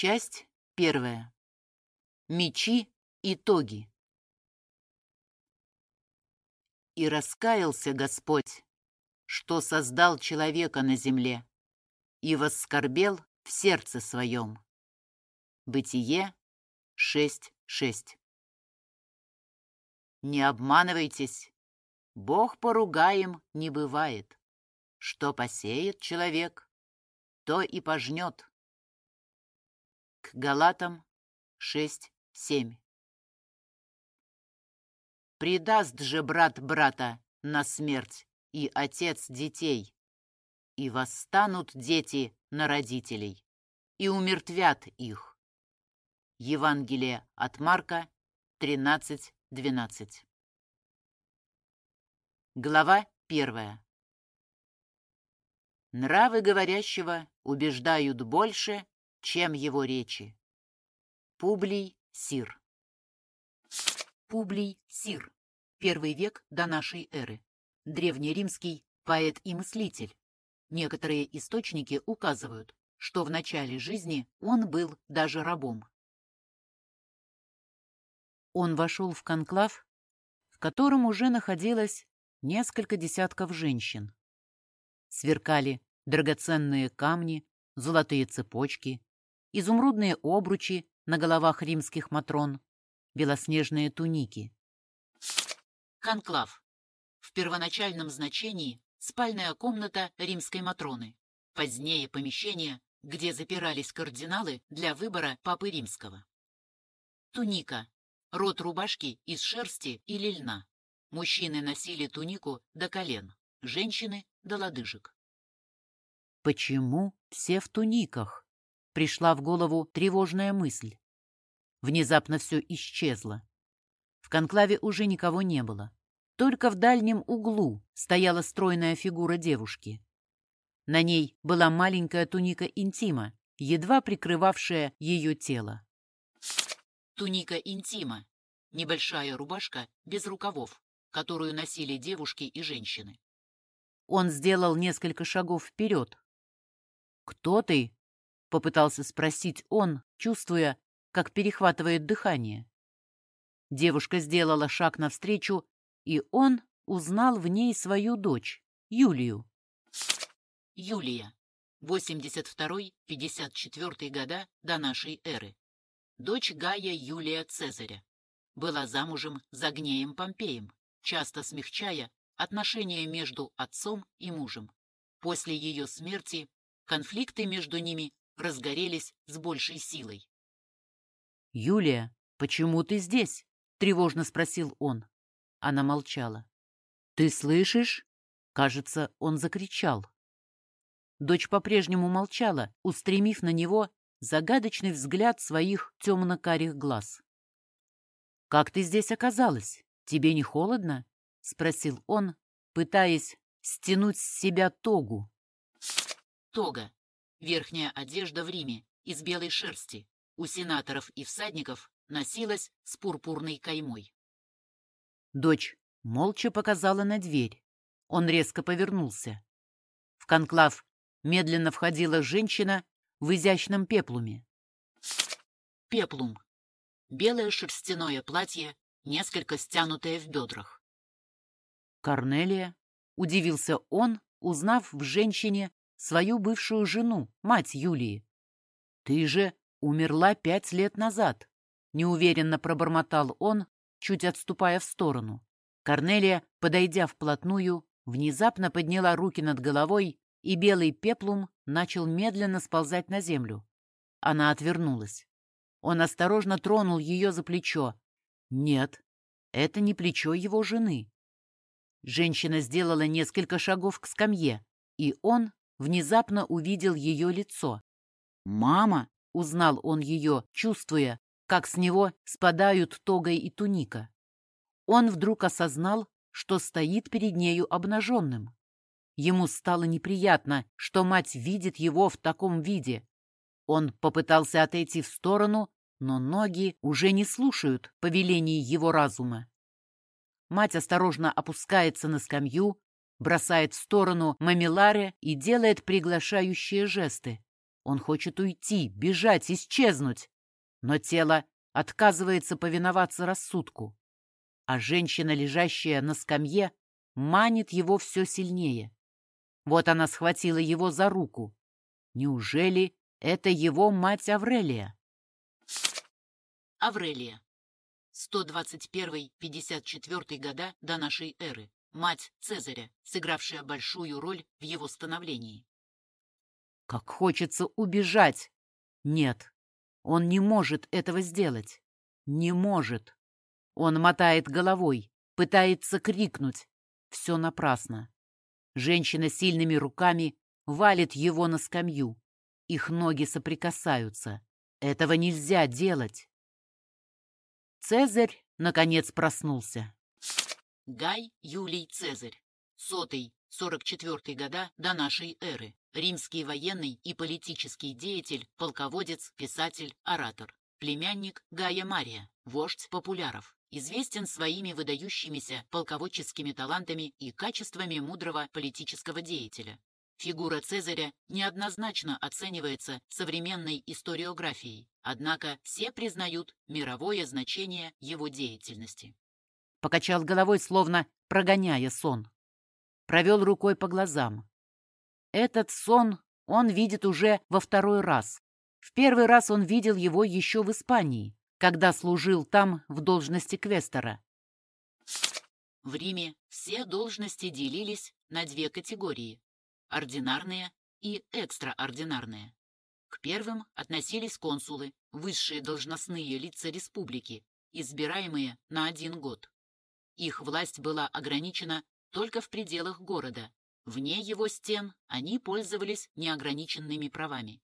Часть первая. Мечи и тоги. И раскаялся Господь, что создал человека на земле, и воскорбел в сердце своем. Бытие 6.6. Не обманывайтесь, Бог поругаем не бывает. Что посеет человек, то и пожнет. К Галатам 6.7. Предаст же брат брата на смерть и отец детей, и восстанут дети на родителей, и умертвят их. Евангелие от Марка 13.12. Глава первая. Нравы говорящего убеждают больше, чем его речи. Публий Сир. Публий Сир. Первый век до нашей эры. Древнеримский поэт и мыслитель. Некоторые источники указывают, что в начале жизни он был даже рабом. Он вошел в конклав, в котором уже находилось несколько десятков женщин. Сверкали драгоценные камни, золотые цепочки, изумрудные обручи на головах римских матрон, белоснежные туники. Конклав. В первоначальном значении спальная комната римской матроны. Позднее помещение, где запирались кардиналы для выбора папы римского. Туника. Рот рубашки из шерсти или льна. Мужчины носили тунику до колен, женщины – до лодыжек. Почему все в туниках? Пришла в голову тревожная мысль. Внезапно все исчезло. В конклаве уже никого не было. Только в дальнем углу стояла стройная фигура девушки. На ней была маленькая туника интима, едва прикрывавшая ее тело. Туника интима – небольшая рубашка без рукавов, которую носили девушки и женщины. Он сделал несколько шагов вперед. «Кто ты?» — попытался спросить он, чувствуя, как перехватывает дыхание. Девушка сделала шаг навстречу, и он узнал в ней свою дочь, Юлию. Юлия. 82-54 года до нашей эры. Дочь Гая Юлия Цезаря. Была замужем за Гнеем Помпеем, часто смягчая отношения между отцом и мужем. После ее смерти конфликты между ними разгорелись с большей силой. «Юлия, почему ты здесь?» — тревожно спросил он. Она молчала. «Ты слышишь?» Кажется, он закричал. Дочь по-прежнему молчала, устремив на него загадочный взгляд своих темно-карих глаз. «Как ты здесь оказалась? Тебе не холодно?» — спросил он, пытаясь стянуть с себя тогу. Тога — верхняя одежда в Риме из белой шерсти. У сенаторов и всадников носилась с пурпурной каймой. Дочь молча показала на дверь. Он резко повернулся. В конклав медленно входила женщина в изящном пеплуме. Пеплум. Белое шерстяное платье, несколько стянутое в бедрах. Корнелия, удивился он, узнав в женщине свою бывшую жену, мать Юлии. Ты же умерла пять лет назад, неуверенно пробормотал он, чуть отступая в сторону. Корнелия, подойдя вплотную, внезапно подняла руки над головой, и белый пеплум начал медленно сползать на землю. Она отвернулась. Он осторожно тронул ее за плечо. Нет, это не плечо его жены. Женщина сделала несколько шагов к скамье, и он внезапно увидел ее лицо. «Мама!» — узнал он ее, чувствуя, как с него спадают тога и туника. Он вдруг осознал, что стоит перед нею обнаженным. Ему стало неприятно, что мать видит его в таком виде. Он попытался отойти в сторону, но ноги уже не слушают повелений его разума. Мать осторожно опускается на скамью, бросает в сторону мамиларе и делает приглашающие жесты. Он хочет уйти, бежать, исчезнуть. Но тело отказывается повиноваться рассудку. А женщина, лежащая на скамье, манит его все сильнее. Вот она схватила его за руку. Неужели это его мать Аврелия? Аврелия. 121-54 года до нашей эры. Мать Цезаря, сыгравшая большую роль в его становлении. Как хочется убежать! Нет, он не может этого сделать. Не может. Он мотает головой, пытается крикнуть. Все напрасно. Женщина сильными руками валит его на скамью. Их ноги соприкасаются. Этого нельзя делать. Цезарь, наконец, проснулся. Гай Юлий Цезарь. Сотый, 44 года до нашей эры. Римский военный и политический деятель, полководец, писатель, оратор. Племянник Гая Мария, вождь популяров известен своими выдающимися полководческими талантами и качествами мудрого политического деятеля. Фигура Цезаря неоднозначно оценивается современной историографией, однако все признают мировое значение его деятельности. Покачал головой, словно прогоняя сон. Провел рукой по глазам. Этот сон он видит уже во второй раз. В первый раз он видел его еще в Испании, когда служил там в должности квестора. В Риме все должности делились на две категории – ординарные и экстраординарные. К первым относились консулы, высшие должностные лица республики, избираемые на один год. Их власть была ограничена только в пределах города. Вне его стен они пользовались неограниченными правами.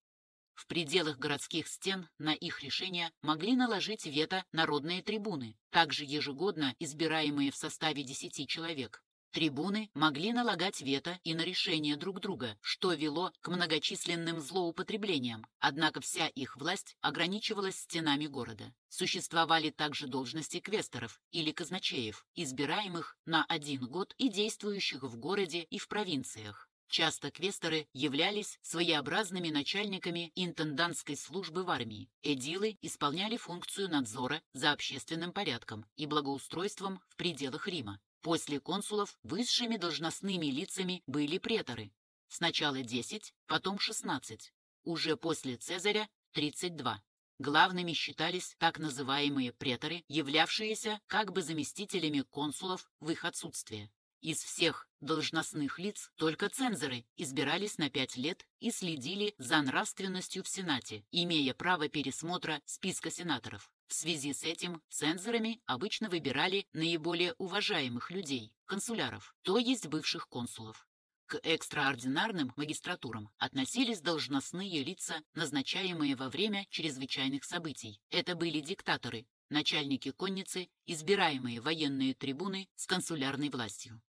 В пределах городских стен на их решения могли наложить вето народные трибуны, также ежегодно избираемые в составе 10 человек. Трибуны могли налагать вето и на решения друг друга, что вело к многочисленным злоупотреблениям, однако вся их власть ограничивалась стенами города. Существовали также должности квесторов или казначеев, избираемых на один год и действующих в городе и в провинциях. Часто квесторы являлись своеобразными начальниками интендантской службы в армии. Эдилы исполняли функцию надзора за общественным порядком и благоустройством в пределах Рима. После консулов высшими должностными лицами были преторы. Сначала 10, потом 16. Уже после Цезаря 32. Главными считались так называемые преторы, являвшиеся как бы заместителями консулов в их отсутствие. Из всех должностных лиц только цензоры избирались на пять лет и следили за нравственностью в Сенате, имея право пересмотра списка сенаторов. В связи с этим цензорами обычно выбирали наиболее уважаемых людей, консуляров, то есть бывших консулов. К экстраординарным магистратурам относились должностные лица, назначаемые во время чрезвычайных событий. Это были диктаторы, начальники конницы, избираемые военные трибуны с консулярной властью.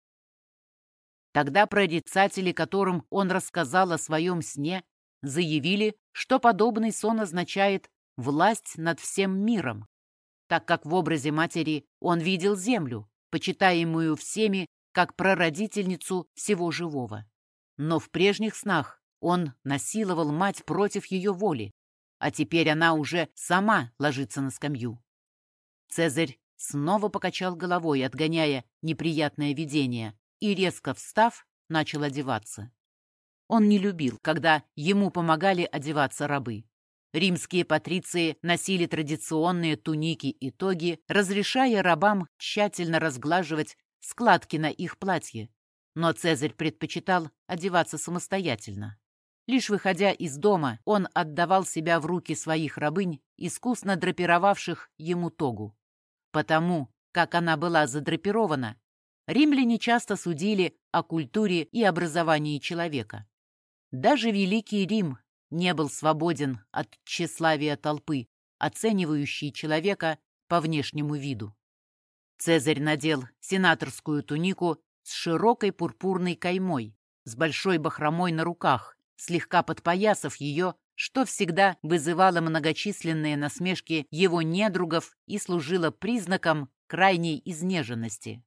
Тогда прорицатели, которым он рассказал о своем сне, заявили, что подобный сон означает власть над всем миром, так как в образе матери он видел землю, почитаемую всеми как прародительницу всего живого. Но в прежних снах он насиловал мать против ее воли, а теперь она уже сама ложится на скамью. Цезарь снова покачал головой, отгоняя неприятное видение, и, резко встав, начал одеваться. Он не любил, когда ему помогали одеваться рабы. Римские патриции носили традиционные туники и тоги, разрешая рабам тщательно разглаживать складки на их платье. Но Цезарь предпочитал одеваться самостоятельно. Лишь выходя из дома, он отдавал себя в руки своих рабынь, искусно драпировавших ему тогу. Потому, как она была задрапирована, римляне часто судили о культуре и образовании человека. Даже Великий Рим не был свободен от тщеславия толпы, оценивающей человека по внешнему виду. Цезарь надел сенаторскую тунику с широкой пурпурной каймой, с большой бахромой на руках, слегка подпоясав ее, что всегда вызывало многочисленные насмешки его недругов и служило признаком крайней изнеженности.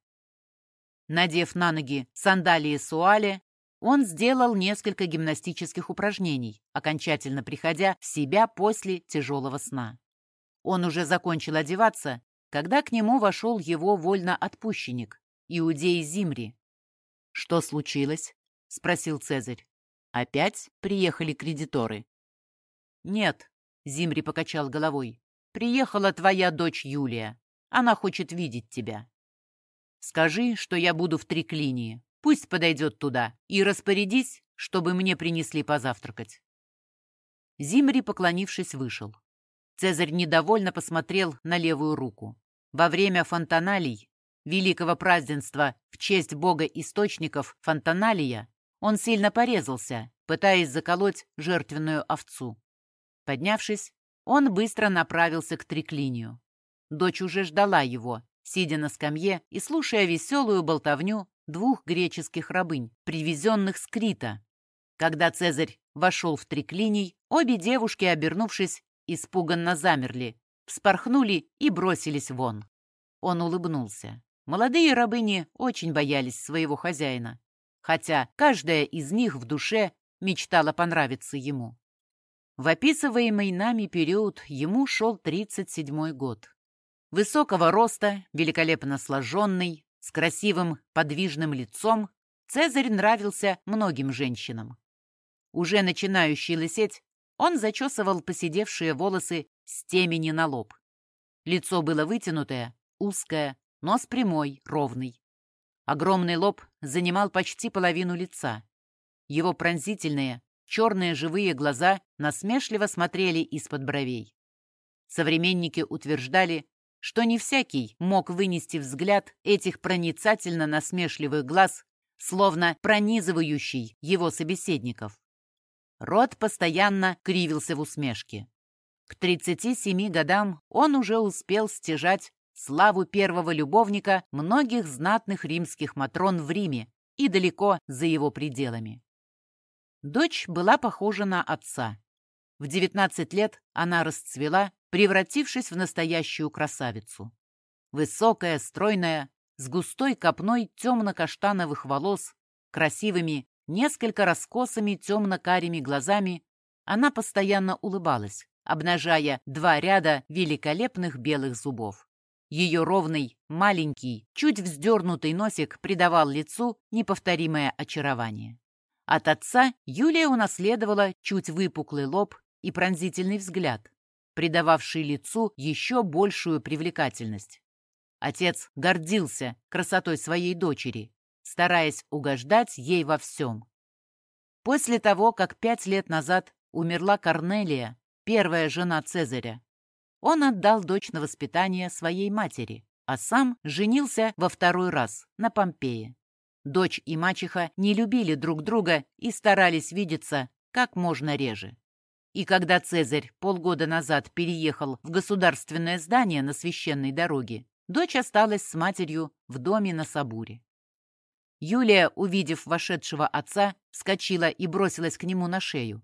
Надев на ноги сандалии суали, он сделал несколько гимнастических упражнений, окончательно приходя в себя после тяжелого сна. Он уже закончил одеваться, когда к нему вошел его вольноотпущенник, иудей Зимри. «Что случилось?» — спросил Цезарь. «Опять приехали кредиторы?» «Нет», — Зимри покачал головой. «Приехала твоя дочь Юлия. Она хочет видеть тебя. Скажи, что я буду в триклинии. Пусть подойдет туда. И распорядись, чтобы мне принесли позавтракать». Зимри, поклонившись, вышел. Цезарь недовольно посмотрел на левую руку. Во время фонтаналий, великого празднества в честь бога источников Фонтаналия, он сильно порезался, пытаясь заколоть жертвенную овцу. Поднявшись, он быстро направился к триклинию. Дочь уже ждала его, сидя на скамье и слушая веселую болтовню двух греческих рабынь, привезенных с Крита. Когда Цезарь вошел в триклиний, обе девушки, обернувшись, испуганно замерли, вспорхнули и бросились вон. Он улыбнулся. Молодые рабыни очень боялись своего хозяина, хотя каждая из них в душе мечтала понравиться ему. В описываемый нами период ему шел 37-й год. Высокого роста, великолепно сложенный, с красивым подвижным лицом, Цезарь нравился многим женщинам. Уже начинающий лысеть, он зачесывал поседевшие волосы с темени на лоб. Лицо было вытянутое, узкое, нос прямой, ровный. Огромный лоб занимал почти половину лица. Его пронзительные, Черные живые глаза насмешливо смотрели из-под бровей. Современники утверждали, что не всякий мог вынести взгляд этих проницательно насмешливых глаз, словно пронизывающий его собеседников. Рот постоянно кривился в усмешке. К 37 годам он уже успел стяжать славу первого любовника многих знатных римских матрон в Риме и далеко за его пределами. Дочь была похожа на отца. В 19 лет она расцвела, превратившись в настоящую красавицу. Высокая, стройная, с густой копной темно-каштановых волос, красивыми, несколько раскосыми темно-карими глазами, она постоянно улыбалась, обнажая два ряда великолепных белых зубов. Ее ровный, маленький, чуть вздернутый носик придавал лицу неповторимое очарование. От отца Юлия унаследовала чуть выпуклый лоб и пронзительный взгляд, придававший лицу еще большую привлекательность. Отец гордился красотой своей дочери, стараясь угождать ей во всем. После того, как пять лет назад умерла Корнелия, первая жена Цезаря, он отдал дочь на воспитание своей матери, а сам женился во второй раз на Помпее. Дочь и мачеха не любили друг друга и старались видеться как можно реже. И когда Цезарь полгода назад переехал в государственное здание на священной дороге, дочь осталась с матерью в доме на Сабуре. Юлия, увидев вошедшего отца, вскочила и бросилась к нему на шею.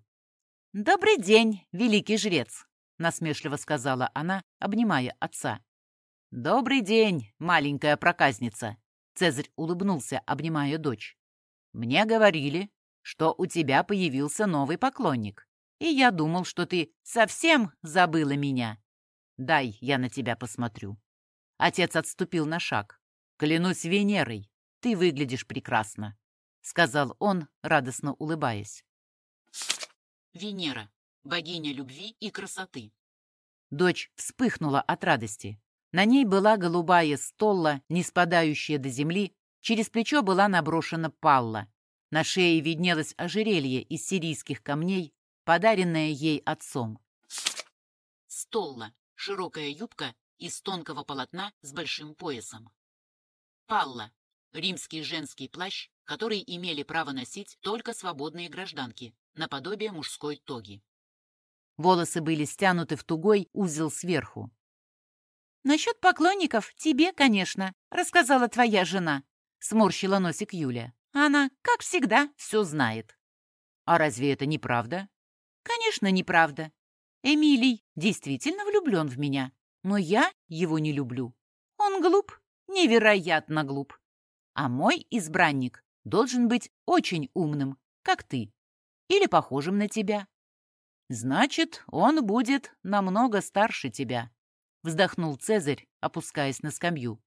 «Добрый день, великий жрец!» — насмешливо сказала она, обнимая отца. «Добрый день, маленькая проказница!» Цезарь улыбнулся, обнимая дочь. «Мне говорили, что у тебя появился новый поклонник, и я думал, что ты совсем забыла меня. Дай, я на тебя посмотрю». Отец отступил на шаг. «Клянусь Венерой, ты выглядишь прекрасно», — сказал он, радостно улыбаясь. Венера, богиня любви и красоты. Дочь вспыхнула от радости. На ней была голубая столла, не спадающая до земли, через плечо была наброшена палла. На шее виднелось ожерелье из сирийских камней, подаренное ей отцом. Столла – широкая юбка из тонкого полотна с большим поясом. Палла – римский женский плащ, который имели право носить только свободные гражданки, наподобие мужской тоги. Волосы были стянуты в тугой узел сверху. «Насчет поклонников тебе, конечно, рассказала твоя жена», — сморщила носик Юля. «Она, как всегда, все знает». «А разве это неправда?» «Конечно, неправда. Эмилий действительно влюблен в меня, но я его не люблю. Он глуп, невероятно глуп. А мой избранник должен быть очень умным, как ты, или похожим на тебя. Значит, он будет намного старше тебя, вздохнул Цезарь, опускаясь на скамью.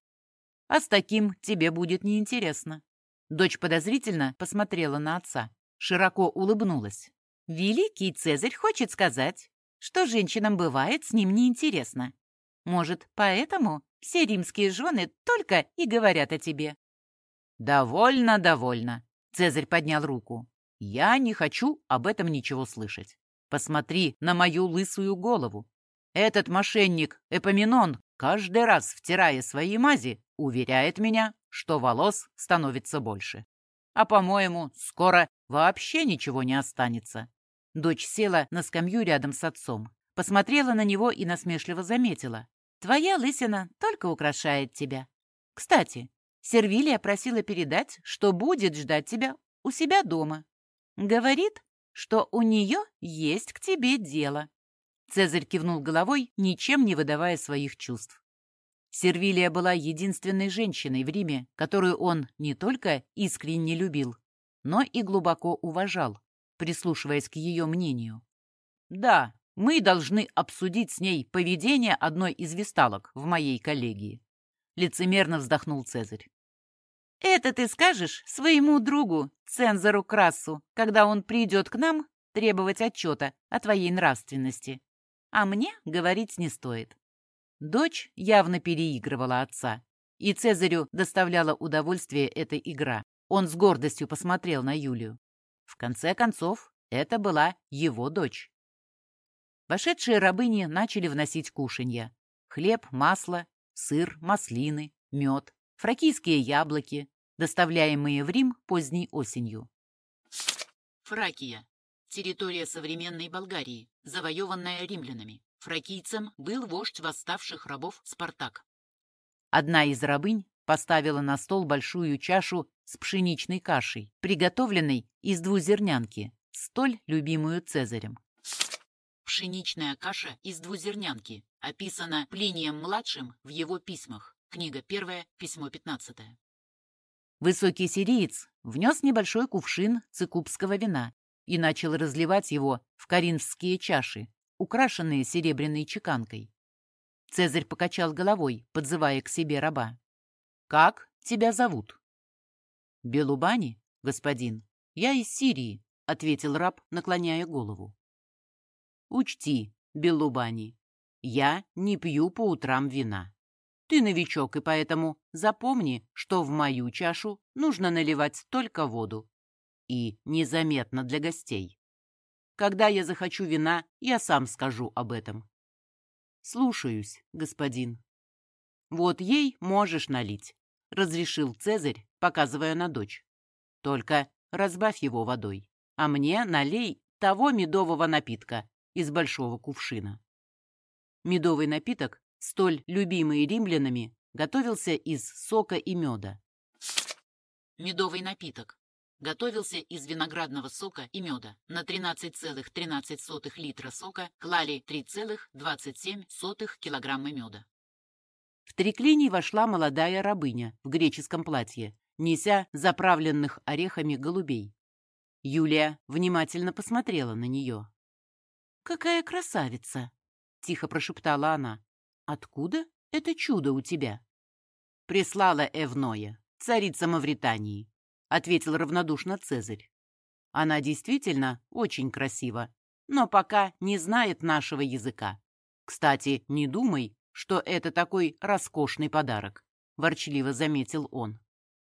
А с таким тебе будет неинтересно. Дочь подозрительно посмотрела на отца, широко улыбнулась. Великий Цезарь хочет сказать, что женщинам бывает с ним неинтересно. Может, поэтому все римские жены только и говорят о тебе. «Довольно, довольно», — Цезарь поднял руку. «Я не хочу об этом ничего слышать. Посмотри на мою лысую голову. Этот мошенник Эпоминон, каждый раз втирая свои мази, уверяет меня, что волос становится больше. А, по-моему, скоро вообще ничего не останется». Дочь села на скамью рядом с отцом, посмотрела на него и насмешливо заметила. «Твоя лысина только украшает тебя. Кстати, Сервилия просила передать, что будет ждать тебя у себя дома. Говорит, что у нее есть к тебе дело». Цезарь кивнул головой, ничем не выдавая своих чувств. Сервилия была единственной женщиной в Риме, которую он не только искренне любил, но и глубоко уважал, прислушиваясь к ее мнению. «Да, мы должны обсудить с ней поведение одной из весталок в моей коллегии», лицемерно вздохнул Цезарь. Это ты скажешь своему другу, цензору Красу, когда он придет к нам требовать отчета о твоей нравственности. А мне говорить не стоит. Дочь явно переигрывала отца, и Цезарю доставляла удовольствие эта игра. Он с гордостью посмотрел на Юлию. В конце концов, это была его дочь. Вошедшие рабыни начали вносить кушанья. Хлеб, масло, сыр, маслины, мед, фракийские яблоки, доставляемые в Рим поздней осенью. Фракия. Территория современной Болгарии, завоеванная римлянами. Фракийцем был вождь восставших рабов Спартак. Одна из рабынь поставила на стол большую чашу с пшеничной кашей, приготовленной из двузернянки, столь любимую Цезарем. Пшеничная каша из двузернянки описана Плинием-младшим в его письмах. Книга 1, письмо 15. Высокий сириец внес небольшой кувшин цикубского вина и начал разливать его в коринфские чаши, украшенные серебряной чеканкой. Цезарь покачал головой, подзывая к себе раба. «Как тебя зовут?» «Белубани, господин. Я из Сирии», — ответил раб, наклоняя голову. «Учти, Белубани, я не пью по утрам вина. Ты новичок, и поэтому запомни, что в мою чашу нужно наливать только воду. И незаметно для гостей. Когда я захочу вина, я сам скажу об этом. Слушаюсь, господин. Вот ей можешь налить, разрешил Цезарь, показывая на дочь. Только разбавь его водой, а мне налей того медового напитка из большого кувшина. Медовый напиток столь любимый римлянами, готовился из сока и меда. Медовый напиток. Готовился из виноградного сока и меда. На 13,13 ,13 литра сока клали 3,27 килограмма меда. В триклиний вошла молодая рабыня в греческом платье, неся заправленных орехами голубей. Юлия внимательно посмотрела на нее. «Какая красавица!» — тихо прошептала она. «Откуда это чудо у тебя?» «Прислала Эвноя, царица Мавритании», — ответил равнодушно Цезарь. «Она действительно очень красива, но пока не знает нашего языка. Кстати, не думай, что это такой роскошный подарок», — ворчливо заметил он.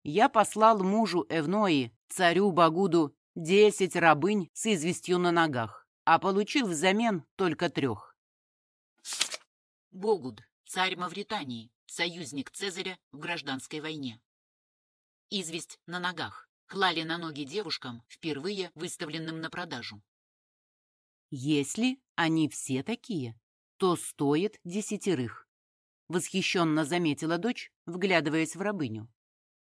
«Я послал мужу Эвнои, царю Багуду, десять рабынь с известью на ногах, а получил взамен только трех. Богуд, царь Мавритании, союзник Цезаря в гражданской войне. Известь на ногах. Клали на ноги девушкам, впервые выставленным на продажу. «Если они все такие, то стоит десятерых», — восхищенно заметила дочь, вглядываясь в рабыню.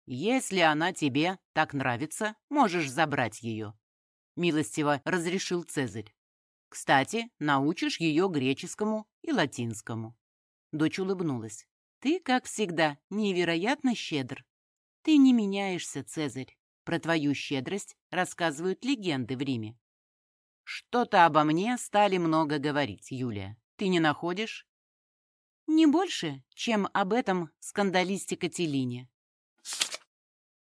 «Если она тебе так нравится, можешь забрать ее», — милостиво разрешил Цезарь. Кстати, научишь ее греческому и латинскому». Дочь улыбнулась. «Ты, как всегда, невероятно щедр. Ты не меняешься, Цезарь. Про твою щедрость рассказывают легенды в Риме. Что-то обо мне стали много говорить, Юлия. Ты не находишь? Не больше, чем об этом скандалисте Кателине.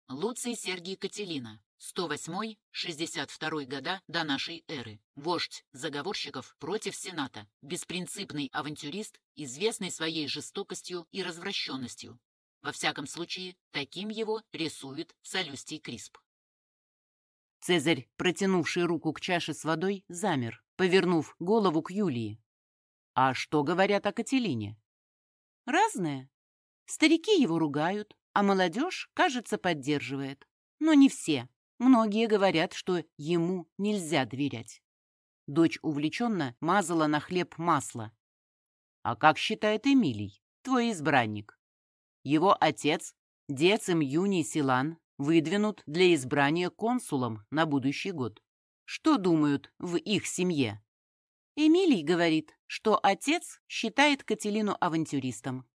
Луций Сергий Кателина, 108-62 года до нашей эры. Вождь заговорщиков против Сената, беспринципный авантюрист, известный своей жестокостью и развращенностью. Во всяком случае, таким его рисует Солюстий Крисп. Цезарь, протянувший руку к чаше с водой, замер, повернув голову к Юлии. А что говорят о Кателине? Разное. Старики его ругают, а молодежь, кажется, поддерживает. Но не все. Многие говорят, что ему нельзя доверять. Дочь увлеченно мазала на хлеб масло. А как считает Эмилий, твой избранник? Его отец, Децим Юний Силан, выдвинут для избрания консулом на будущий год. Что думают в их семье? Эмилий говорит, что отец считает Кателину авантюристом.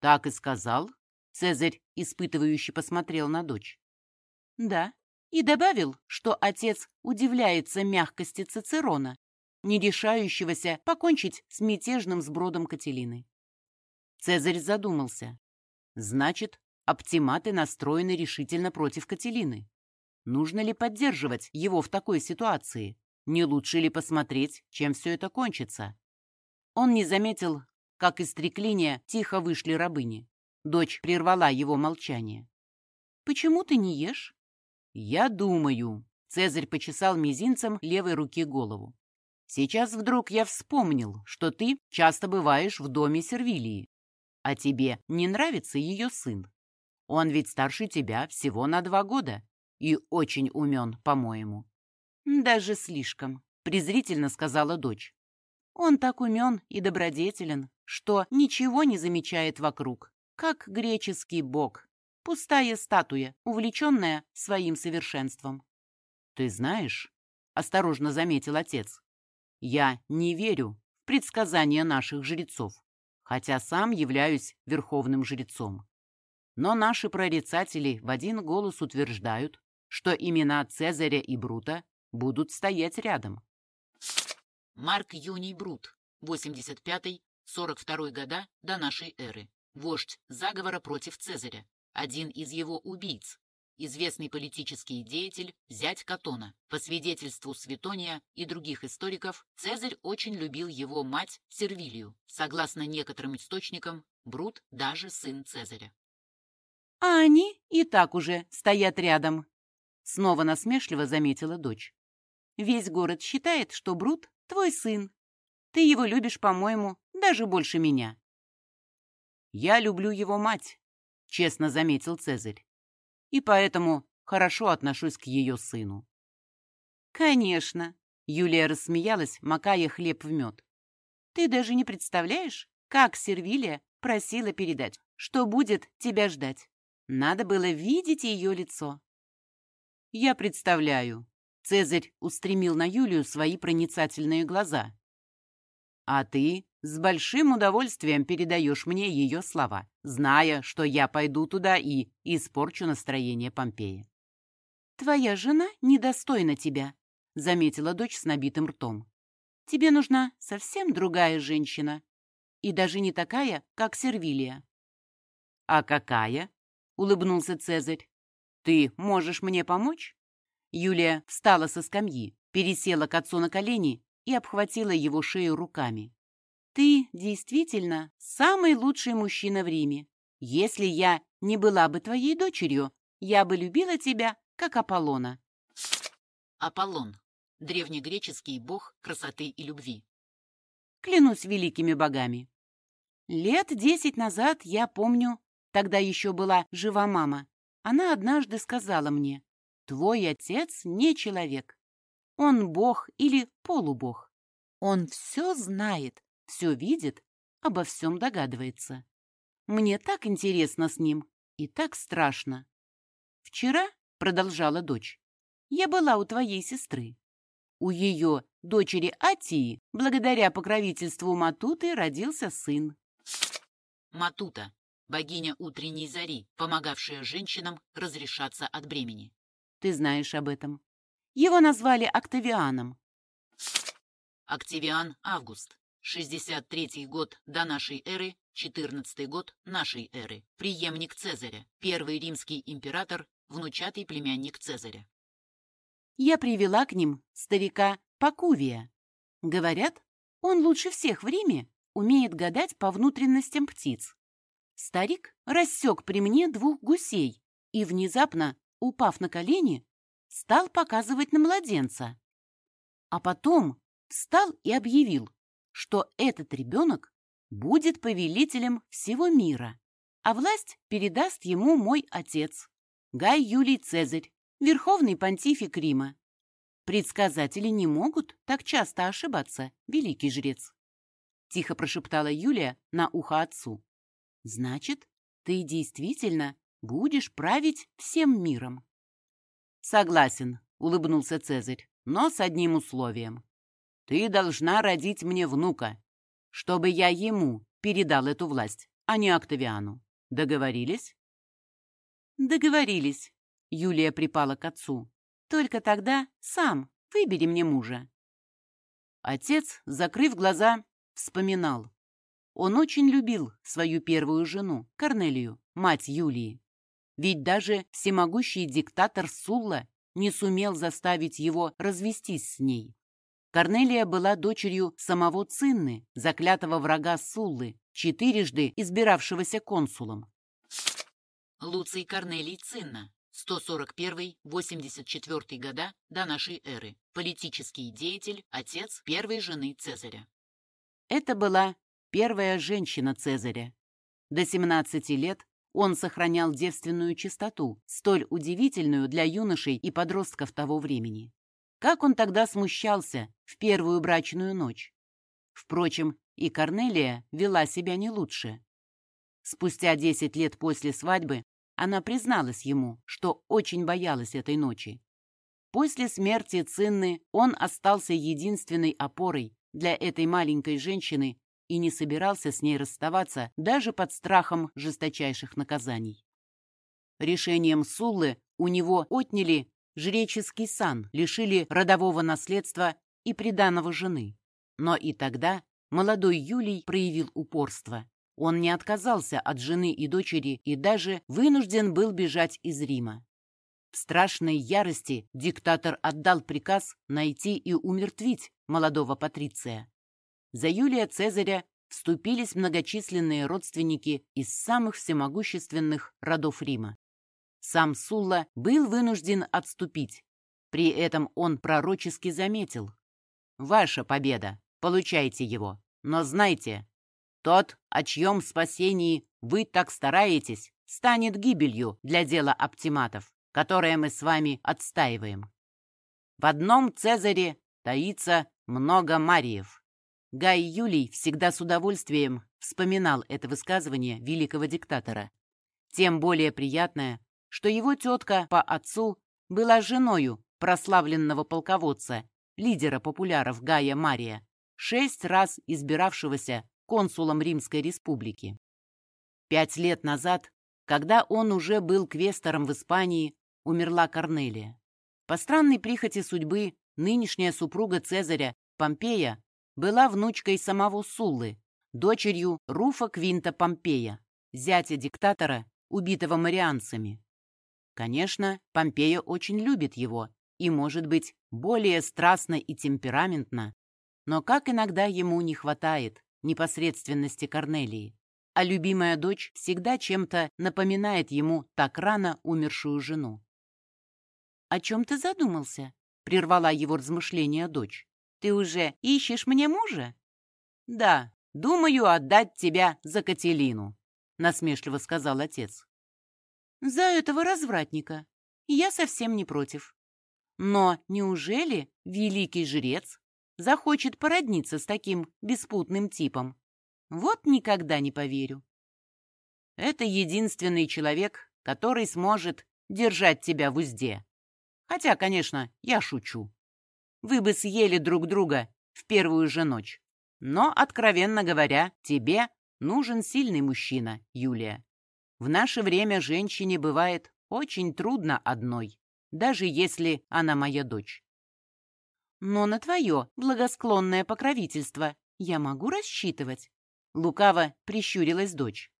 Так и сказал. Цезарь, испытывающе посмотрел на дочь. Да, и добавил, что отец удивляется мягкости Цицерона, не решающегося покончить с мятежным сбродом Кателины. Цезарь задумался. Значит, Оптиматы настроены решительно против Кателины. Нужно ли поддерживать его в такой ситуации? Не лучше ли посмотреть, чем все это кончится? Он не заметил, как из треклиния тихо вышли рабыни. Дочь прервала его молчание. «Почему ты не ешь?» «Я думаю», — Цезарь почесал мизинцем левой руки голову. «Сейчас вдруг я вспомнил, что ты часто бываешь в доме Сервилии. А тебе не нравится ее сын?» Он ведь старше тебя всего на два года и очень умен, по-моему». «Даже слишком», — презрительно сказала дочь. «Он так умен и добродетелен, что ничего не замечает вокруг, как греческий бог, пустая статуя, увлеченная своим совершенством». «Ты знаешь», — осторожно заметил отец, — «я не верю в предсказания наших жрецов, хотя сам являюсь верховным жрецом. Но наши прорицатели в один голос утверждают, что имена Цезаря и Брута будут стоять рядом. Марк Юний Брут, 85-42 года до нашей эры. Вождь заговора против Цезаря, один из его убийц, известный политический деятель, зять Катона. По свидетельству Светония и других историков, Цезарь очень любил его мать Сервилию. Согласно некоторым источникам, Брут даже сын Цезаря. А они и так уже стоят рядом. Снова насмешливо заметила дочь. Весь город считает, что Брут — твой сын. Ты его любишь, по-моему, даже больше меня. Я люблю его мать, честно заметил Цезарь. И поэтому хорошо отношусь к ее сыну. Конечно, Юлия рассмеялась, макая хлеб в мед. Ты даже не представляешь, как Сервилия просила передать, что будет тебя ждать. Надо было видеть ее лицо. Я представляю. Цезарь устремил на Юлию свои проницательные глаза. А ты с большим удовольствием передаешь мне ее слова, зная, что я пойду туда и испорчу настроение Помпея. «Твоя жена недостойна тебя», — заметила дочь с набитым ртом. «Тебе нужна совсем другая женщина, и даже не такая, как Сервилия». «А какая?» улыбнулся Цезарь. «Ты можешь мне помочь?» Юлия встала со скамьи, пересела к отцу на колени и обхватила его шею руками. «Ты действительно самый лучший мужчина в Риме. Если я не была бы твоей дочерью, я бы любила тебя, как Аполлона». Аполлон – древнегреческий бог красоты и любви. Клянусь великими богами. Лет десять назад, я помню, Тогда еще была жива мама. Она однажды сказала мне, «Твой отец не человек. Он бог или полубог. Он все знает, все видит, обо всем догадывается. Мне так интересно с ним и так страшно. Вчера, — продолжала дочь, — я была у твоей сестры. У ее дочери Атии, благодаря покровительству Матуты, родился сын. Матута богиня утренней зари, помогавшая женщинам разрешаться от бремени. Ты знаешь об этом. Его назвали Октавианом. Октавиан Август. 63 год до нашей эры, 14 год нашей эры. Приемник Цезаря. Первый римский император, внучатый племянник Цезаря. Я привела к ним старика Пакувия. Говорят, он лучше всех в Риме умеет гадать по внутренностям птиц. Старик рассек при мне двух гусей и, внезапно, упав на колени, стал показывать на младенца. А потом встал и объявил, что этот ребенок будет повелителем всего мира, а власть передаст ему мой отец, Гай Юлий Цезарь, верховный понтифик Рима. Предсказатели не могут так часто ошибаться, великий жрец. Тихо прошептала Юлия на ухо отцу. Значит, ты действительно будешь править всем миром. Согласен, улыбнулся Цезарь, но с одним условием. Ты должна родить мне внука, чтобы я ему передал эту власть, а не Октавиану. Договорились? Договорились. Юлия припала к отцу. Только тогда сам выбери мне мужа. Отец, закрыв глаза, вспоминал. Он очень любил свою первую жену, Корнелию, мать Юлии. Ведь даже всемогущий диктатор Сулла не сумел заставить его развестись с ней. Корнелия была дочерью самого Цинны, заклятого врага Суллы, четырежды избиравшегося консулом. Луций Корнелий Цинна, 141-84 года до нашей эры. Политический деятель, отец первой жены Цезаря. Это была первая женщина Цезаря. До 17 лет он сохранял девственную чистоту, столь удивительную для юношей и подростков того времени. Как он тогда смущался в первую брачную ночь. Впрочем, и Корнелия вела себя не лучше. Спустя 10 лет после свадьбы она призналась ему, что очень боялась этой ночи. После смерти Цинны он остался единственной опорой для этой маленькой женщины и не собирался с ней расставаться даже под страхом жесточайших наказаний. Решением Суллы у него отняли жреческий сан, лишили родового наследства и приданого жены. Но и тогда молодой Юлий проявил упорство. Он не отказался от жены и дочери и даже вынужден был бежать из Рима. В страшной ярости диктатор отдал приказ найти и умертвить молодого Патриция. За Юлия Цезаря вступились многочисленные родственники из самых всемогущественных родов Рима. Сам Сулла был вынужден отступить. При этом он пророчески заметил. «Ваша победа, получайте его, но знайте, тот, о чьем спасении вы так стараетесь, станет гибелью для дела оптиматов, которое мы с вами отстаиваем. В одном Цезаре таится много Мариев. Гай Юлий всегда с удовольствием вспоминал это высказывание великого диктатора. Тем более приятное, что его тетка по отцу была женою прославленного полководца, лидера популяров Гая Мария, шесть раз избиравшегося консулом Римской республики. Пять лет назад, когда он уже был квестором в Испании, умерла Корнелия. По странной прихоти судьбы, нынешняя супруга Цезаря, Помпея, была внучкой самого Суллы, дочерью Руфа Квинта Помпея, зятя диктатора, убитого марианцами. Конечно, Помпея очень любит его и, может быть, более страстно и темпераментно, но как иногда ему не хватает непосредственности Корнелии, а любимая дочь всегда чем-то напоминает ему так рано умершую жену. «О чем ты задумался?» — прервала его размышления дочь. «Ты уже ищешь мне мужа?» «Да, думаю отдать тебя за Кателину», — насмешливо сказал отец. «За этого развратника. Я совсем не против. Но неужели великий жрец захочет породниться с таким беспутным типом. Вот никогда не поверю. Это единственный человек, который сможет держать тебя в узде. Хотя, конечно, я шучу. Вы бы съели друг друга в первую же ночь. Но, откровенно говоря, тебе нужен сильный мужчина, Юлия. В наше время женщине бывает очень трудно одной. даже если она моя дочь. Но на твое благосклонное покровительство я могу рассчитывать? Лукаво прищурилась дочь.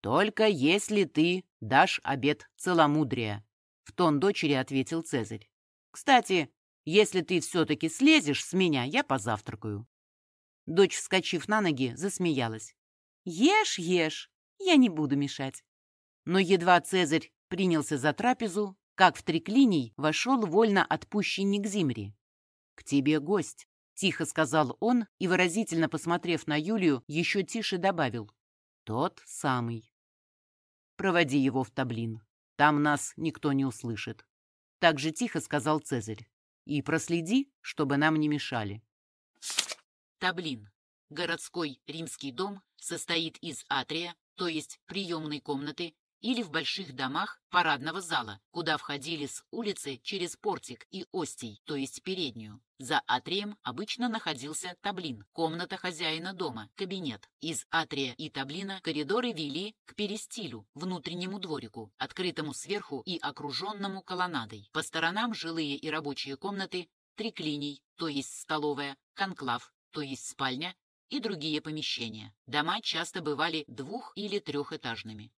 Только если ты дашь обет целомудрия, в тон дочери ответил Цезарь. Кстати, если ты все-таки слезешь с меня, я позавтракаю. Дочь, вскочив на ноги, засмеялась. «Ешь, ешь, я не буду мешать». Но едва Цезарь принялся за трапезу, как в триклиний вошел вольно отпущенник Зимри. «К тебе гость», — тихо сказал он и, выразительно посмотрев на Юлию, еще тише добавил. «Тот самый». «Проводи его в таблин. Там нас никто не услышит». Так же тихо сказал Цезарь. «И проследи, чтобы нам не мешали». Таблин. Городской римский дом состоит из атрия, то есть приемной комнаты, или в больших домах парадного зала, куда входили с улицы через портик и остий, то есть переднюю. За атрием обычно находился таблин, комната хозяина дома, кабинет. Из атрия и таблина коридоры вели к перестилю, внутреннему дворику, открытому сверху и окруженному колоннадой. По сторонам жилые и рабочие комнаты, триклиний, то есть столовая, конклав, то есть спальня, и другие помещения. Дома часто бывали двух- или трехэтажными.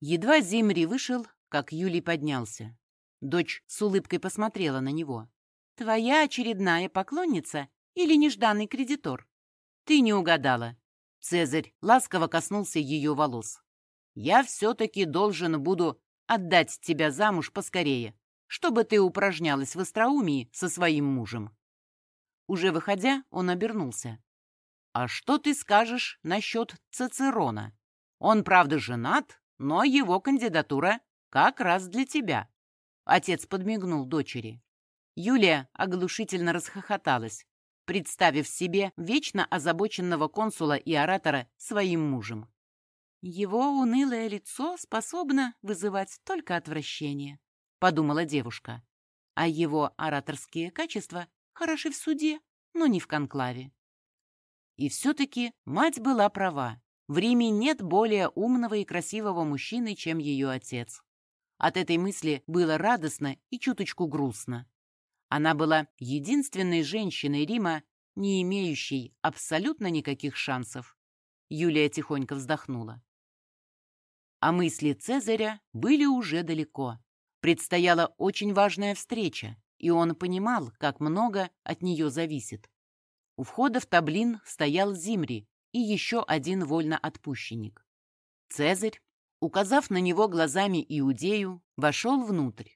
Едва Зимри вышел, как Юлий поднялся. Дочь с улыбкой посмотрела на него. «Твоя очередная поклонница или нежданный кредитор?» «Ты не угадала». Цезарь ласково коснулся ее волос. «Я все-таки должен буду отдать тебя замуж поскорее, чтобы ты упражнялась в остроумии со своим мужем». Уже выходя, он обернулся. «А что ты скажешь насчет Цицерона? Он, правда, женат, но его кандидатура как раз для тебя». Отец подмигнул дочери. Юлия оглушительно расхохоталась, представив себе вечно озабоченного консула и оратора своим мужем. «Его унылое лицо способно вызывать только отвращение», — подумала девушка. «А его ораторские качества хороши в суде, но не в конклаве». И все-таки мать была права. В Риме нет более умного и красивого мужчины, чем ее отец. От этой мысли было радостно и чуточку грустно. Она была единственной женщиной Рима, не имеющей абсолютно никаких шансов. Юлия тихонько вздохнула. А мысли Цезаря были уже далеко. Предстояла очень важная встреча, и он понимал, как много от нее зависит. У входа в таблин стоял Зимри, и еще один вольноотпущенник. Цезарь, указав на него глазами Иудею, вошел внутрь.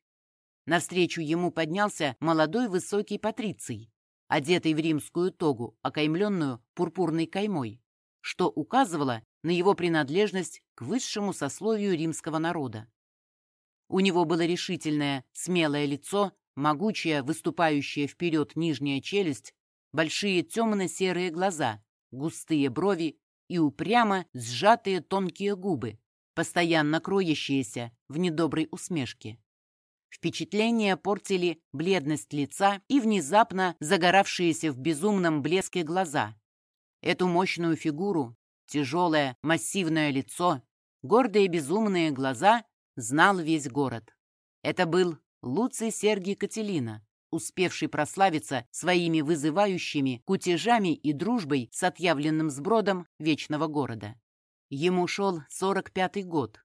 Навстречу ему поднялся молодой высокий патриций, одетый в римскую тогу, окаймленную пурпурной каймой, что указывало на его принадлежность к высшему сословию римского народа. У него было решительное, смелое лицо, могучая, выступающая вперед нижняя челюсть, большие темно-серые глаза, густые брови и упрямо сжатые тонкие губы, постоянно кроящиеся в недоброй усмешке. Впечатление портили бледность лица и внезапно загоравшиеся в безумном блеске глаза. Эту мощную фигуру, тяжелое массивное лицо, гордые безумные глаза знал весь город. Это был Луций Сергий Кателина, успевший прославиться своими вызывающими кутежами и дружбой с отъявленным сбродом вечного города. Ему шел 45-й год.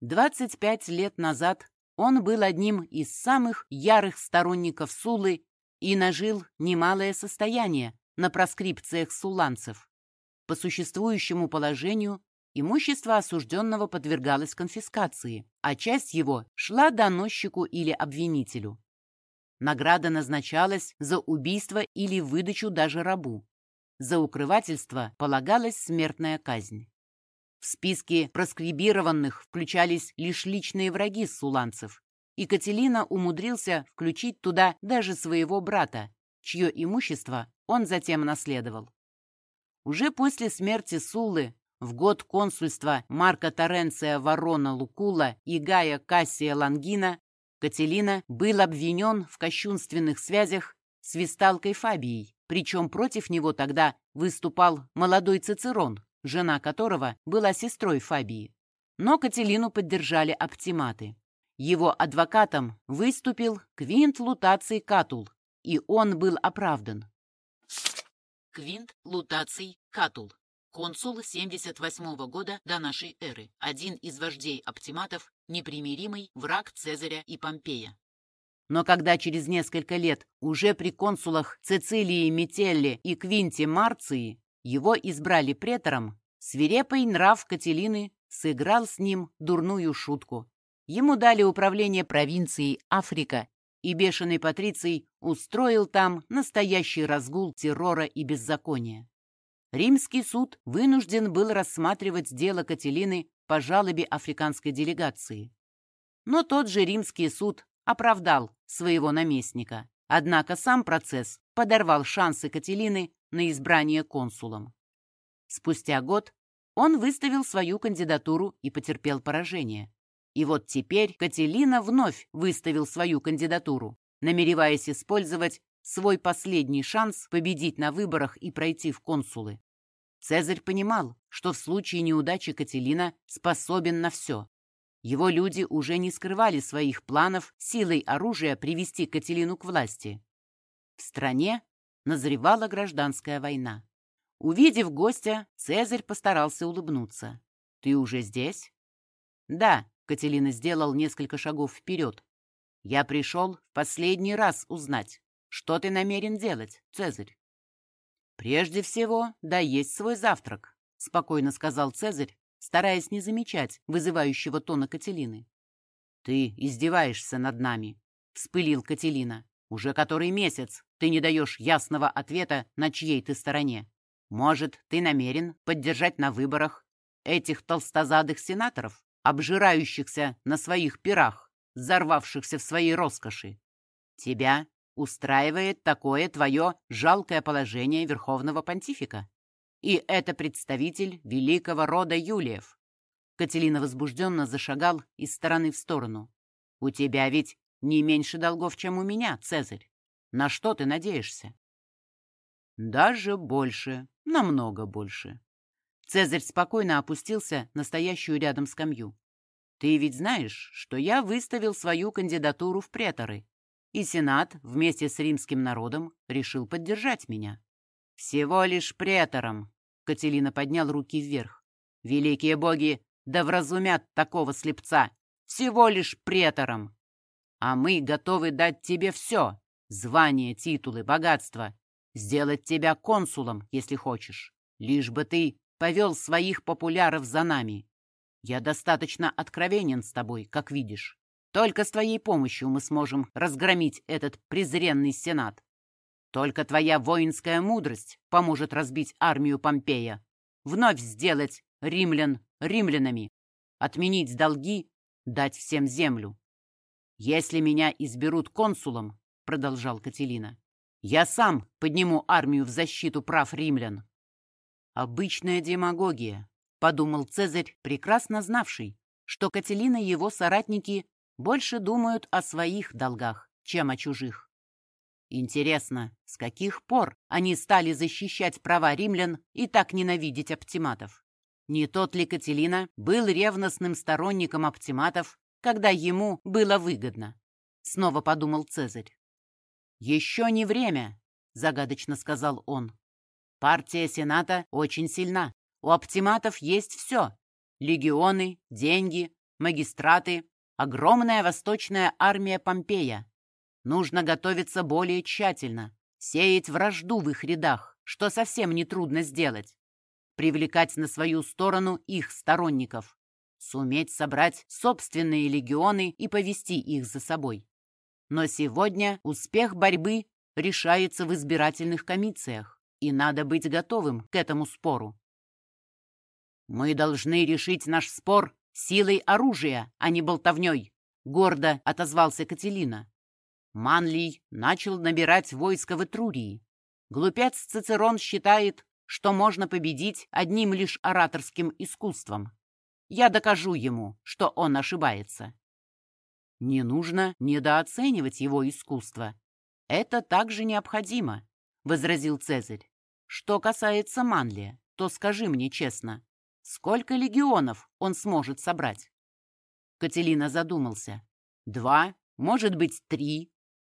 25 лет назад он был одним из самых ярых сторонников Сулы и нажил немалое состояние на проскрипциях суланцев. По существующему положению имущество осужденного подвергалось конфискации, а часть его шла доносчику или обвинителю. Награда назначалась за убийство или выдачу даже рабу. За укрывательство полагалась смертная казнь. В списке проскрибированных включались лишь личные враги суланцев, и Кателина умудрился включить туда даже своего брата, чье имущество он затем наследовал. Уже после смерти Сулы, в год консульства Марка Торренция Ворона Лукула и Гая Кассия Лангина, Кателина был обвинен в кощунственных связях с Висталкой Фабией, причем против него тогда выступал молодой Цицерон, жена которого была сестрой Фабии. Но Кателину поддержали оптиматы. Его адвокатом выступил Квинт Лутаций Катул, и он был оправдан. Квинт Лутаций Катул, консул 78 года до нашей эры, один из вождей оптиматов, непримиримый враг Цезаря и Помпея. Но когда через несколько лет уже при консулах Цицилии Метелле и Квинте Марции его избрали претором, свирепый нрав Кателины сыграл с ним дурную шутку. Ему дали управление провинцией Африка, и бешеный Патриций устроил там настоящий разгул террора и беззакония. Римский суд вынужден был рассматривать дело Кателины по жалобе африканской делегации. Но тот же римский суд оправдал своего наместника. Однако сам процесс подорвал шансы Кателины на избрание консулом. Спустя год он выставил свою кандидатуру и потерпел поражение. И вот теперь Кателина вновь выставил свою кандидатуру, намереваясь использовать свой последний шанс победить на выборах и пройти в консулы. Цезарь понимал, что в случае неудачи Кателина способен на все. Его люди уже не скрывали своих планов силой оружия привести Кателину к власти. В стране назревала гражданская война. Увидев гостя, Цезарь постарался улыбнуться. «Ты уже здесь?» «Да», — Кателина сделал несколько шагов вперед. «Я пришел в последний раз узнать, что ты намерен делать, Цезарь?» «Прежде всего, да есть свой завтрак», — спокойно сказал Цезарь, стараясь не замечать вызывающего тона Кателины. «Ты издеваешься над нами», — вспылил Кателина. «Уже который месяц ты не даешь ясного ответа, на чьей ты стороне. Может, ты намерен поддержать на выборах этих толстозадых сенаторов, обжирающихся на своих пирах, взорвавшихся в своей роскоши? Тебя устраивает такое твое жалкое положение верховного понтифика?» И это представитель великого рода Юлиев. Кателина возбужденно зашагал из стороны в сторону. У тебя ведь не меньше долгов, чем у меня, Цезарь. На что ты надеешься? Даже больше, намного больше. Цезарь спокойно опустился на стоящую рядом скамью. Ты ведь знаешь, что я выставил свою кандидатуру в преторы, и Сенат вместе с римским народом решил поддержать меня. «Всего лишь претором!» — Кателина поднял руки вверх. «Великие боги да вразумят такого слепца! Всего лишь претором! А мы готовы дать тебе все — звание, титулы, богатство, сделать тебя консулом, если хочешь, лишь бы ты повел своих популяров за нами. Я достаточно откровенен с тобой, как видишь. Только с твоей помощью мы сможем разгромить этот презренный сенат. Только твоя воинская мудрость поможет разбить армию Помпея, вновь сделать римлян римлянами, отменить долги, дать всем землю. Если меня изберут консулом, продолжал Кателина, я сам подниму армию в защиту прав римлян. Обычная демагогия, подумал Цезарь, прекрасно знавший, что Кателина и его соратники больше думают о своих долгах, чем о чужих. Интересно, с каких пор они стали защищать права римлян и так ненавидеть оптиматов? Не тот ли Кателина был ревностным сторонником оптиматов, когда ему было выгодно? Снова подумал Цезарь. «Еще не время», — загадочно сказал он. «Партия Сената очень сильна. У оптиматов есть все. Легионы, деньги, магистраты, огромная восточная армия Помпея. Нужно готовиться более тщательно, сеять вражду в их рядах, что совсем нетрудно сделать. Привлекать на свою сторону их сторонников. Суметь собрать собственные легионы и повести их за собой. Но сегодня успех борьбы решается в избирательных комиссиях, и надо быть готовым к этому спору. «Мы должны решить наш спор силой оружия, а не болтовней», — гордо отозвался Кателина. Манлий начал набирать войско в Этрурии. Глупец Цицерон считает, что можно победить одним лишь ораторским искусством. Я докажу ему, что он ошибается. Не нужно недооценивать его искусство. Это также необходимо, — возразил Цезарь. Что касается Манлия, то скажи мне честно, сколько легионов он сможет собрать? Кателина задумался. два, может быть, три.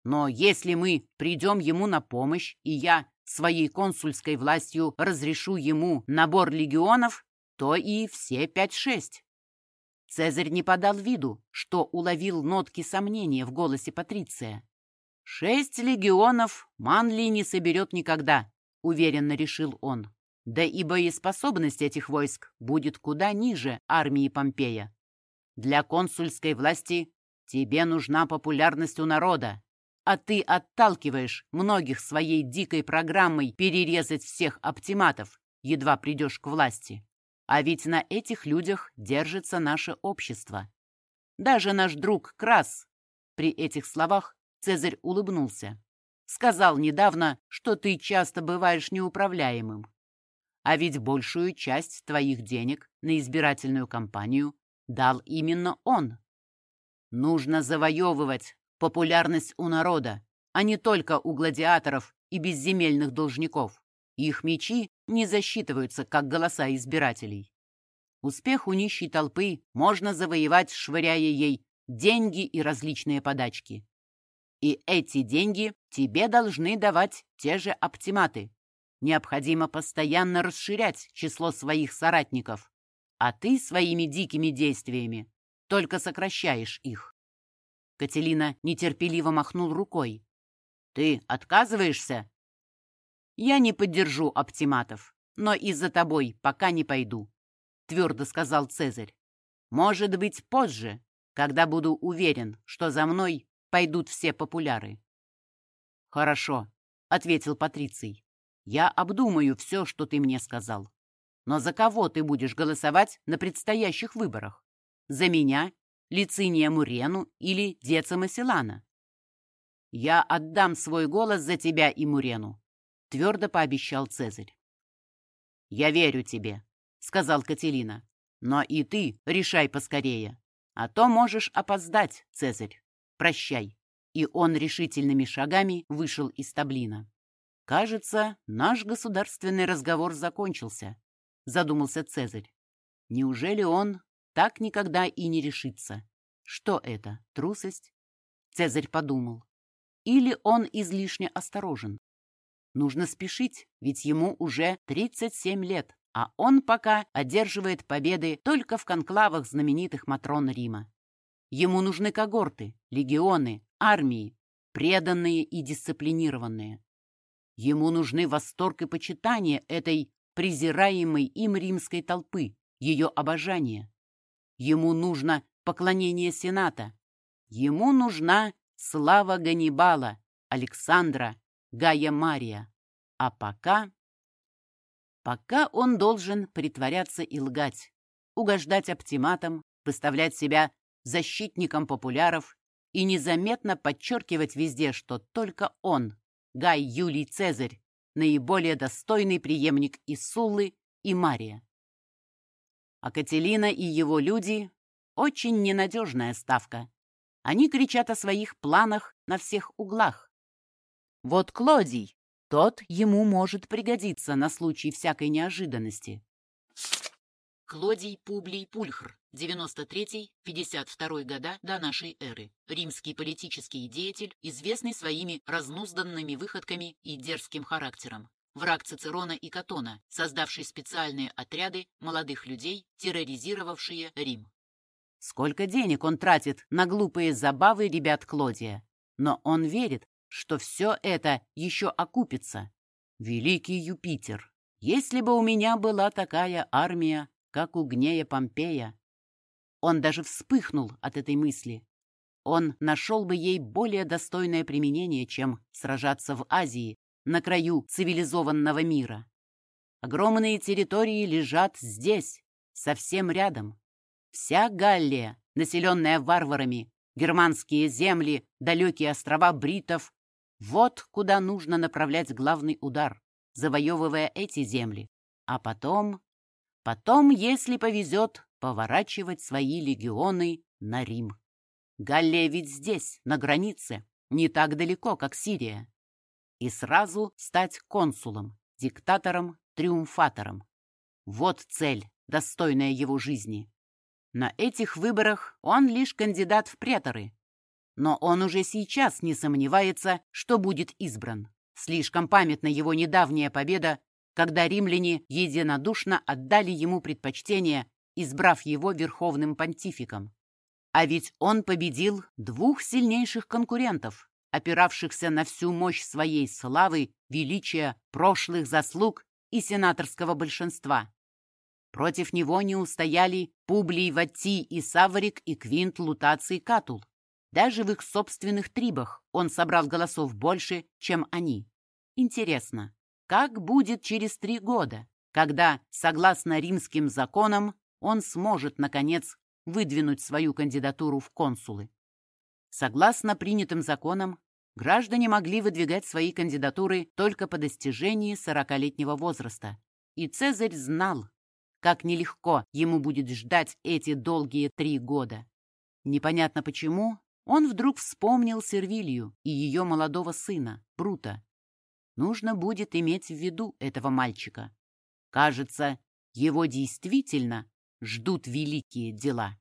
Но если мы придем ему на помощь, и я своей консульской властью разрешу ему набор легионов, то и все пять-шесть. Цезарь не подал виду, что уловил нотки сомнения в голосе Патриция. «Шесть легионов Манли не соберет никогда», — уверенно решил он. «Да и боеспособность этих войск будет куда ниже армии Помпея. Для консульской власти тебе нужна популярность у народа, а ты отталкиваешь многих своей дикой программой перерезать всех оптиматов, едва придешь к власти. А ведь на этих людях держится наше общество. Даже наш друг Крас. При этих словах Цезарь улыбнулся. Сказал недавно, что ты часто бываешь неуправляемым. А ведь большую часть твоих денег на избирательную кампанию дал именно он. Нужно завоевывать популярность у народа, а не только у гладиаторов и безземельных должников. Их мечи не засчитываются, как голоса избирателей. Успех у нищей толпы можно завоевать, швыряя ей деньги и различные подачки. И эти деньги тебе должны давать те же оптиматы. Необходимо постоянно расширять число своих соратников, а ты своими дикими действиями только сокращаешь их. Кателина нетерпеливо махнул рукой. «Ты отказываешься?» «Я не поддержу оптиматов, но и за тобой пока не пойду», — твердо сказал Цезарь. «Может быть, позже, когда буду уверен, что за мной пойдут все популяры». «Хорошо», — ответил Патриций. «Я обдумаю все, что ты мне сказал. Но за кого ты будешь голосовать на предстоящих выборах? За меня, Лициния Мурену или Децима Силана?» «Я отдам свой голос за тебя и Мурену», — твердо пообещал Цезарь. «Я верю тебе», — сказал Кателина. «Но и ты решай поскорее, а то можешь опоздать, Цезарь. Прощай». И он решительными шагами вышел из таблина. «Кажется, наш государственный разговор закончился», — задумался Цезарь. «Неужели он так никогда и не решится? Что это, трусость?» Цезарь подумал. «Или он излишне осторожен? Нужно спешить, ведь ему уже 37 лет, а он пока одерживает победы только в конклавах знаменитых Матрон Рима. Ему нужны когорты, легионы, армии, преданные и дисциплинированные. Ему нужны восторг и почитание этой презираемой им римской толпы, ее обожание. Ему нужно поклонение Сената. Ему нужна слава Ганнибала, Александра, Гая Мария. А пока... Пока он должен притворяться и лгать, угождать оптиматам, выставлять себя защитником популяров и незаметно подчеркивать везде, что только он, Гай Юлий Цезарь, наиболее достойный преемник и Суллы, и Мария. А Кателина и его люди – очень ненадежная ставка. Они кричат о своих планах на всех углах. Вот Клодий, тот ему может пригодиться на случай всякой неожиданности. Клодий Публий Пульхр, 93-52 года до нашей эры. Римский политический деятель, известный своими разнузданными выходками и дерзким характером. Враг Цицерона и Катона, создавший специальные отряды молодых людей, терроризировавшие Рим. Сколько денег он тратит на глупые забавы ребят Клодия. Но он верит, что все это еще окупится. Великий Юпитер, если бы у меня была такая армия, как у Гнея Помпея. Он даже вспыхнул от этой мысли. Он нашел бы ей более достойное применение, чем сражаться в Азии, на краю цивилизованного мира. Огромные территории лежат здесь, совсем рядом. Вся Галлия, населенная варварами, германские земли, далекие острова бритов — вот куда нужно направлять главный удар, завоевывая эти земли. А потом Потом, если повезет, поворачивать свои легионы на Рим. Галлия ведь здесь, на границе, не так далеко, как Сирия. И сразу стать консулом, диктатором, триумфатором. Вот цель, достойная его жизни. На этих выборах он лишь кандидат в преторы. но он уже сейчас не сомневается, что будет избран. Слишком памятна его недавняя победа, когда римляне единодушно отдали ему предпочтение, избрав его верховным понтификом. А ведь он победил двух сильнейших конкурентов, опиравшихся на всю мощь своей славы, величия, прошлых заслуг и сенаторского большинства. Против него не устояли Публий Ватти и Саварик и Квинт Лутаций Катул. Даже в их собственных трибах он собрал голосов больше, чем они. Интересно, как будет через три года, когда, согласно римским законам, он сможет, наконец, выдвинуть свою кандидатуру в консулы? Согласно принятым законам, граждане могли выдвигать свои кандидатуры только по достижении 40-летнего возраста. И Цезарь знал, как нелегко ему будет ждать эти долгие три года. Непонятно почему, он вдруг вспомнил Сервилию и ее молодого сына, Брута. Нужно будет иметь в виду этого мальчика. Кажется, его действительно ждут великие дела.